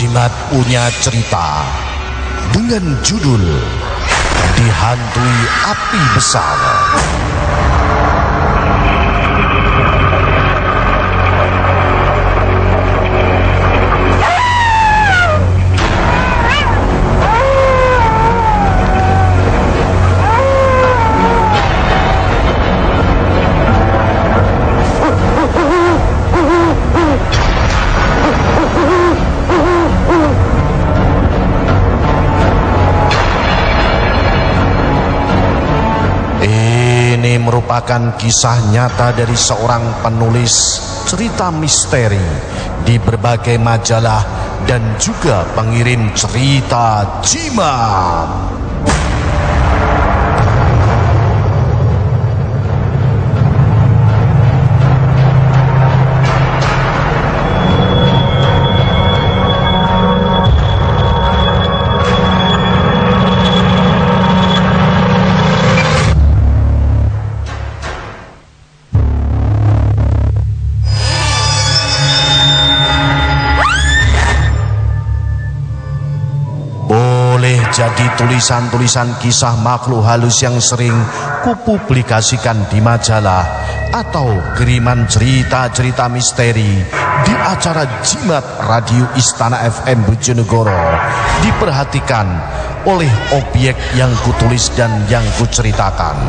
Jimat punya cerita dengan judul Dihantui Api Besar. Merupakan kisah nyata dari seorang penulis cerita misteri di berbagai majalah dan juga pengirim cerita jimat. Tulisan-tulisan kisah makhluk halus yang sering kupublikasikan di majalah atau kiriman cerita-cerita misteri di acara Jimat Radio Istana FM Bojonegoro diperhatikan oleh objek yang kutulis dan yang kuceritakan.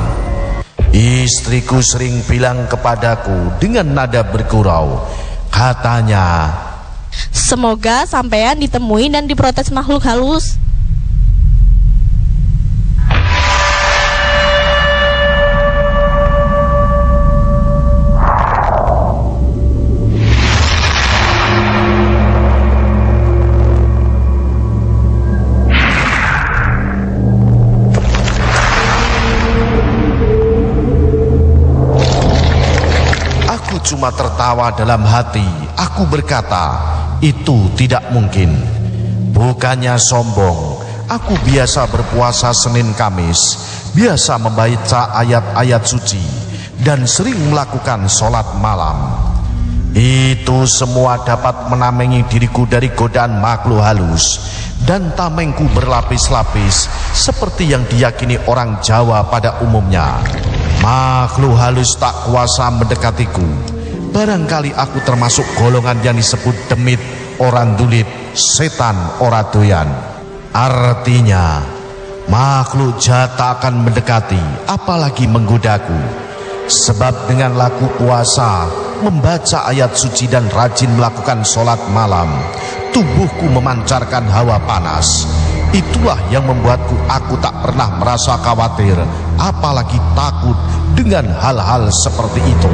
Istriku sering bilang kepadaku dengan nada bergurau, katanya, Semoga sampean ditemui dan diprotes makhluk halus. Cuma tertawa dalam hati. Aku berkata, itu tidak mungkin. Bukannya sombong, aku biasa berpuasa Senin Kamis, biasa membaca ayat-ayat suci, dan sering melakukan sholat malam. Itu semua dapat menamengi diriku dari godaan makhluk halus dan tamengku berlapis-lapis seperti yang diyakini orang Jawa pada umumnya. Makhluk halus tak kuasa mendekatiku. Barangkali aku termasuk golongan yang disebut demit, orang dulit, setan, ora doyan. Artinya, makhluk jahat tak akan mendekati, apalagi menggodaku. Sebab dengan laku puasa, membaca ayat suci dan rajin melakukan sholat malam, tubuhku memancarkan hawa panas. Itulah yang membuatku aku tak pernah merasa khawatir, apalagi takut dengan hal-hal seperti itu.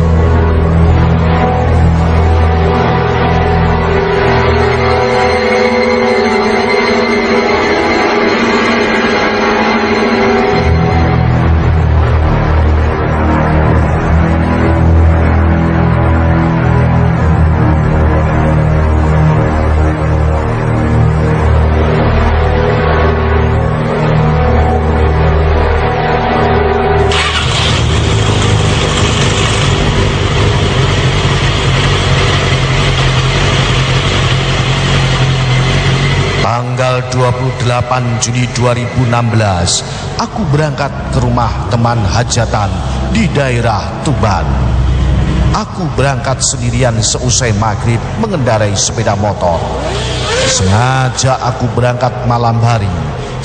28 Juni 2016, aku berangkat ke rumah teman hajatan di daerah Tuban. Aku berangkat sendirian seusai maghrib mengendarai sepeda motor. Sengaja aku berangkat malam hari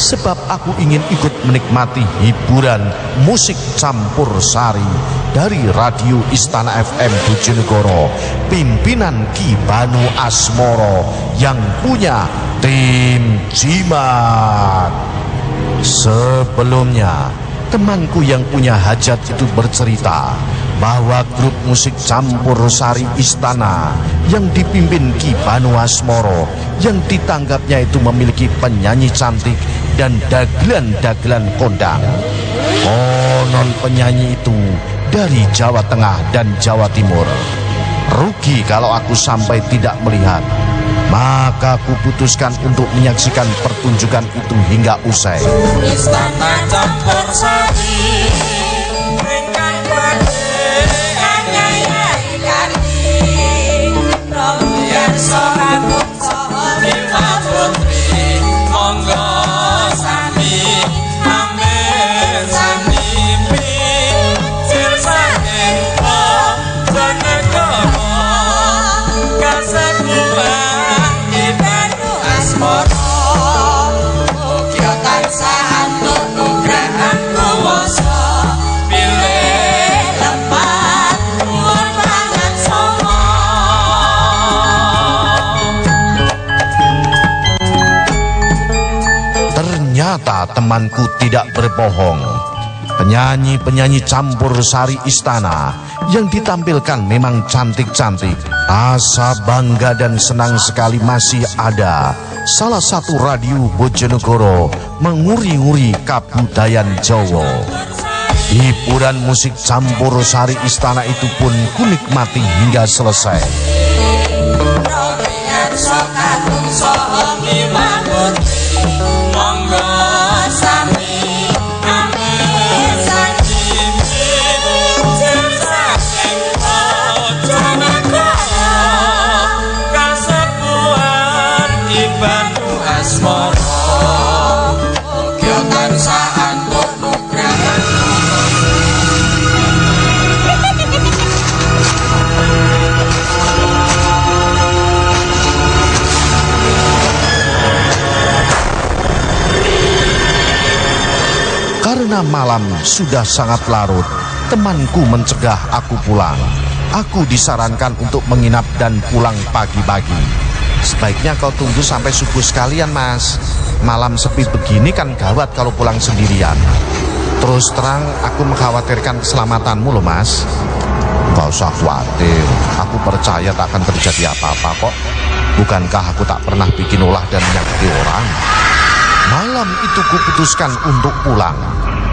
sebab aku ingin ikut menikmati hiburan musik campur sari dari radio Istana FM Bojonegoro pimpinan Ki Banu Asmoro yang punya tim Jimat. Sebelumnya, temanku yang punya hajat itu bercerita bahwa grup musik campur sari istana yang dipimpin Ki Banu Asmoro yang ditanggapnya itu memiliki penyanyi cantik dan dagelan-dagelan kondang. Konon penyanyi itu dari Jawa Tengah dan Jawa Timur. Rugi kalau aku sampai tidak melihat. Maka aku putuskan untuk menyaksikan pertunjukan itu hingga usai. Istana campur sari temanku tidak berbohong. Penyanyi-penyanyi campur sari istana yang ditampilkan memang cantik-cantik. Rasa bangga dan senang sekali masih ada. Salah satu radio Bojonegoro menguri-nguri kabudayan Jawa. Hiburan musik campur sari istana itu pun kunikmati hingga selesai. Karena malam sudah sangat larut, temanku mencegah aku pulang. Aku disarankan untuk menginap dan pulang pagi-pagi. Sebaiknya kau tunggu sampai subuh sekalian, Mas. Malam sepi begini kan gawat kalau pulang sendirian. Terus terang, aku mengkhawatirkan keselamatanmu loh, Mas. Gak usah khawatir, aku percaya tak akan terjadi apa-apa kok. Bukankah aku tak pernah bikin ulah dan menyakiti orang? Malam itu kuputuskan untuk pulang.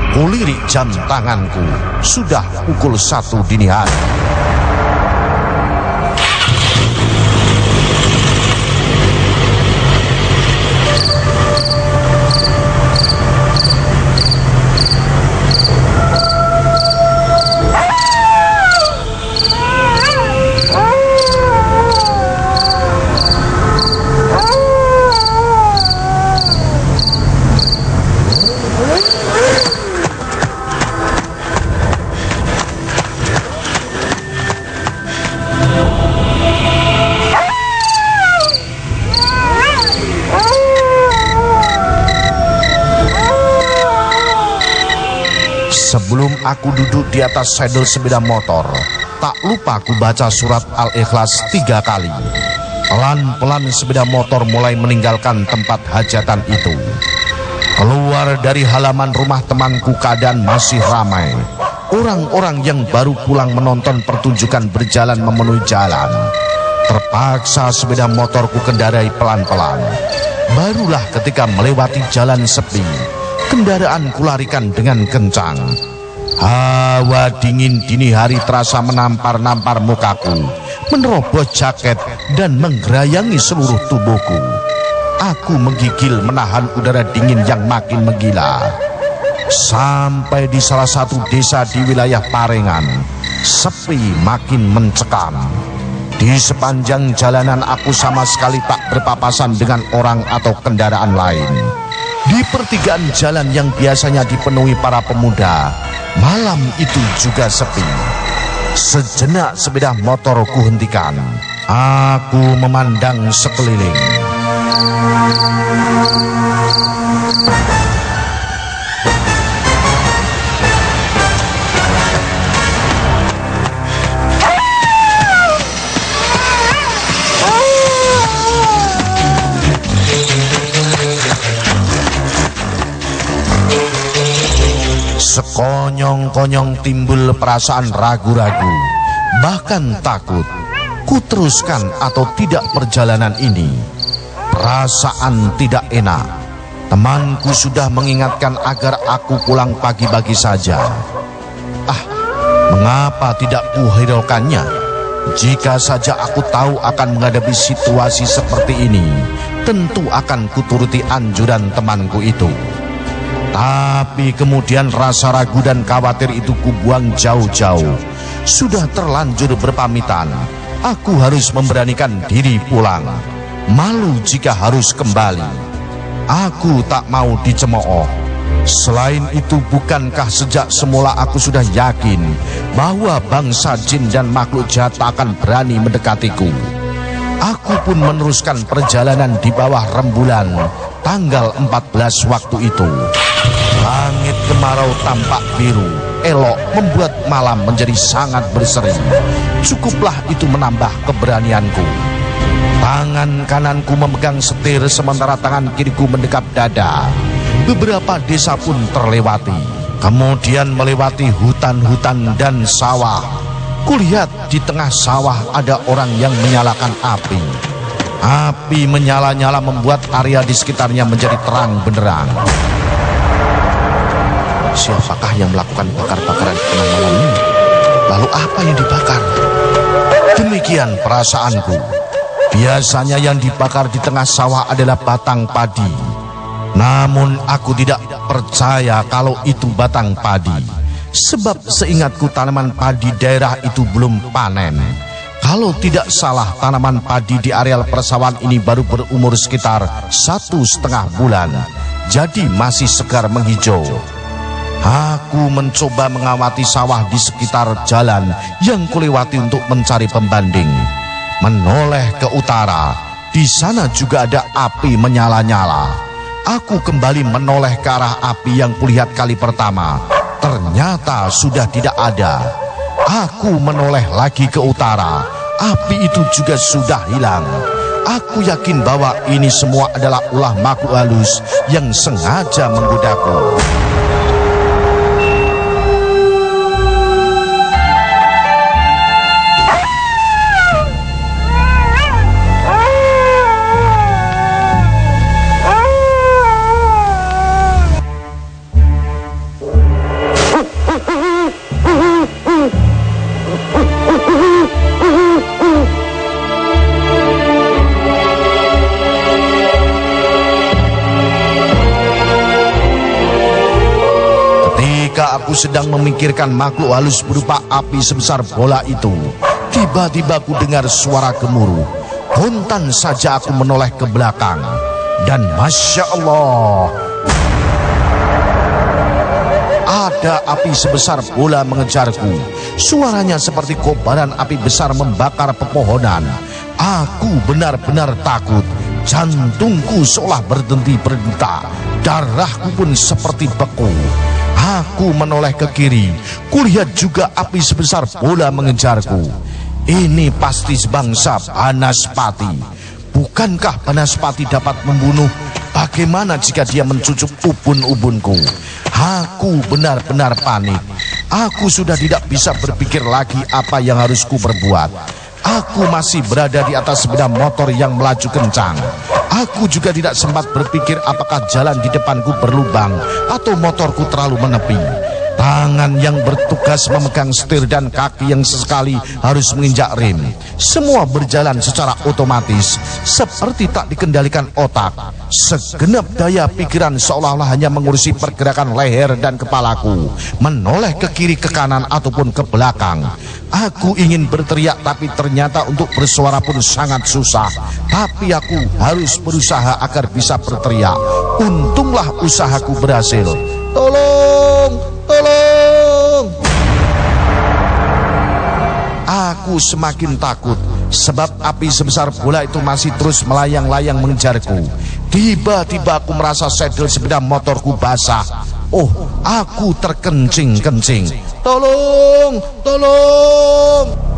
Kulirik jam tanganku. Sudah pukul satu dini hari. Aku duduk di atas sedel sepeda motor, tak lupa aku baca surat Al-Ikhlas tiga kali. Pelan-pelan sepeda motor mulai meninggalkan tempat hajatan itu. Keluar dari halaman rumah temanku keadaan masih ramai. Orang-orang yang baru pulang menonton pertunjukan berjalan memenuhi jalan. Terpaksa sepeda motorku kendarai pelan-pelan. Barulah ketika melewati jalan sepi, kendaraan kularikan dengan kencang. Hawa dingin dini hari terasa menampar-nampar mukaku, menerobos jaket dan menggerayangi seluruh tubuhku. Aku menggigil menahan udara dingin yang makin menggila. Sampai di salah satu desa di wilayah Parengan, sepi makin mencekam. Di sepanjang jalanan aku sama sekali tak berpapasan dengan orang atau kendaraan lain. Di pertigaan jalan yang biasanya dipenuhi para pemuda, malam itu juga sepi. Sejenak sepeda motorku hentikan. Aku memandang sekeliling. Sekonyong-konyong timbul perasaan ragu-ragu, bahkan takut. Ku teruskan atau tidak perjalanan ini. Perasaan tidak enak. Temanku sudah mengingatkan agar aku pulang pagi-pagi saja. Ah, mengapa tidak kuhiraukannya? Jika saja aku tahu akan menghadapi situasi seperti ini, tentu akan kuturuti anjuran temanku itu. Tapi kemudian rasa ragu dan khawatir itu kubuang jauh-jauh. Sudah terlanjur berpamitan, aku harus memberanikan diri pulang. Malu jika harus kembali. Aku tak mau dicemooh. Selain itu, bukankah sejak semula aku sudah yakin bahwa bangsa jin dan makhluk jahat akan berani mendekatiku? Aku pun meneruskan perjalanan di bawah rembulan tanggal 14 waktu itu. Kemarau tampak biru, elok membuat malam menjadi sangat berseri. Cukuplah itu menambah keberanianku. Tangan kananku memegang setir sementara tangan kiriku mendekap dada. beberapa desa pun terlewati. Kemudian melewati hutan-hutan dan sawah. Kulihat di tengah sawah ada orang yang menyalakan api. Api menyala-nyala membuat area di sekitarnya menjadi terang benderang. Siapakah yang melakukan bakar-bakaran di tengah malam ini? Lalu apa yang dibakar? Demikian perasaanku. Biasanya yang dibakar di tengah sawah adalah batang padi. Namun aku tidak percaya kalau itu batang padi. Sebab seingatku tanaman padi daerah itu belum panen. Kalau tidak salah tanaman padi di areal persawahan ini baru berumur sekitar satu setengah bulan. Jadi masih segar menghijau. Aku mencoba mengawati sawah di sekitar jalan yang kulewati untuk mencari pembanding. Menoleh ke utara, di sana juga ada api menyala-nyala. Aku kembali menoleh ke arah api yang kulihat kali pertama. Ternyata sudah tidak ada. Aku menoleh lagi ke utara. Api itu juga sudah hilang. Aku yakin bahwa ini semua adalah ulah makhluk halus yang sengaja menggodaku. Sedang memikirkan makhluk halus berupa api sebesar bola itu, tiba-tiba aku dengar suara gemuruh. Kontan saja aku menoleh ke belakang. Dan Masya Allah, ada api sebesar bola mengejarku. Suaranya seperti kobaran api besar membakar pepohonan. Aku benar-benar takut. Jantungku seolah berhenti berdetak. Darahku pun seperti beku. Aku menoleh ke kiri. Kulihat juga api sebesar bola mengejarku. Ini pasti sebangsa Banaspati. Bukankah Banaspati dapat membunuh? Bagaimana jika dia mencucuk ubun-ubunku? Aku benar-benar panik. Aku sudah tidak bisa berpikir lagi apa yang harus ku perbuat. Aku masih berada di atas sepeda motor yang melaju kencang. Aku juga tidak sempat berpikir apakah jalan di depanku berlubang atau motorku terlalu menepi. Tangan yang bertugas memegang setir dan kaki yang sesekali harus menginjak rem. Semua berjalan secara otomatis, seperti tak dikendalikan otak. Segenap daya pikiran seolah-olah hanya mengurusi pergerakan leher dan kepalaku. Menoleh ke kiri, ke kanan, ataupun ke belakang. Aku ingin berteriak tapi ternyata untuk bersuara pun sangat susah. Tapi aku harus berusaha agar bisa berteriak. Untunglah usahaku berhasil. Tolong. Aku semakin takut sebab api sebesar bola itu masih terus melayang-layang mengejarku. Tiba-tiba aku merasa sedel sepeda motorku basah. Oh, aku terkencing-kencing. Tolong, tolong.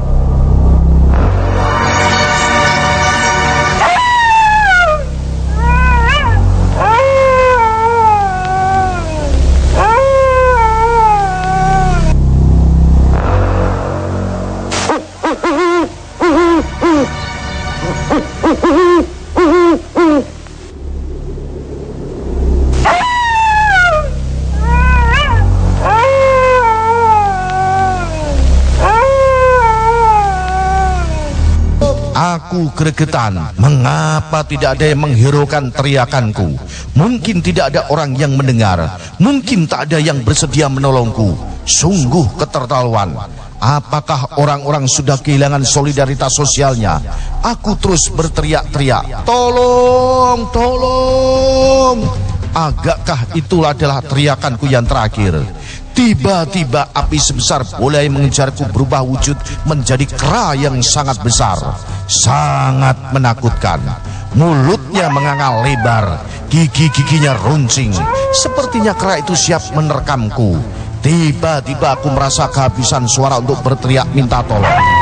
Aku gregetan. Mengapa tidak ada yang menghiraukan teriakanku? Mungkin tidak ada orang yang mendengar. Mungkin tak ada yang bersedia menolongku. Sungguh keterlaluan. Apakah orang-orang sudah kehilangan solidaritas sosialnya? Aku terus berteriak-teriak. Tolong, tolong. Agakkah itulah adalah teriakanku yang terakhir? Tiba-tiba api sebesar yang mengejarku berubah wujud menjadi kera yang sangat besar. Sangat menakutkan. Mulutnya menganga lebar, gigi-giginya runcing. Sepertinya kera itu siap menerkamku. Tiba-tiba aku merasa kehabisan suara untuk berteriak minta tolong.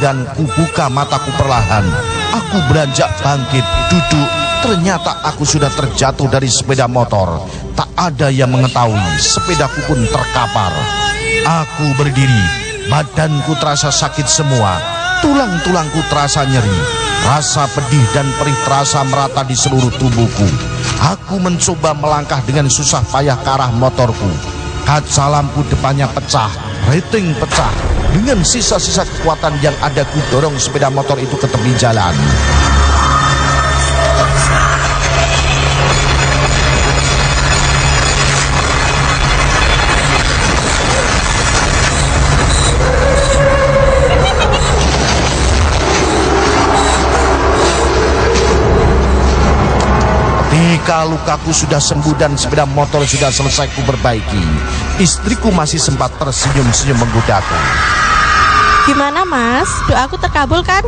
Suara adzan ku buka mataku perlahan. Aku beranjak bangkit, duduk. Ternyata aku sudah terjatuh dari sepeda motor. Tak ada yang mengetahui, sepedaku pun terkapar. Aku berdiri, badanku terasa sakit semua. Tulang-tulangku terasa nyeri. Rasa pedih dan perih terasa merata di seluruh tubuhku. Aku mencoba melangkah dengan susah payah ke arah motorku. Kaca lampu depannya pecah, rating pecah. Dengan sisa-sisa kekuatan yang ada ku dorong sepeda motor itu ke tepi jalan. Ketika lukaku sudah sembuh dan sepeda motor sudah selesai ku perbaiki, istriku masih sempat tersenyum-senyum menggodaku. Gimana mas? Doaku terkabul kan?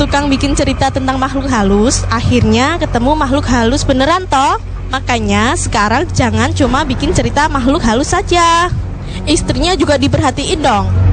Tukang bikin cerita tentang makhluk halus Akhirnya ketemu makhluk halus beneran toh Makanya sekarang jangan cuma bikin cerita makhluk halus saja Istrinya juga diperhatiin dong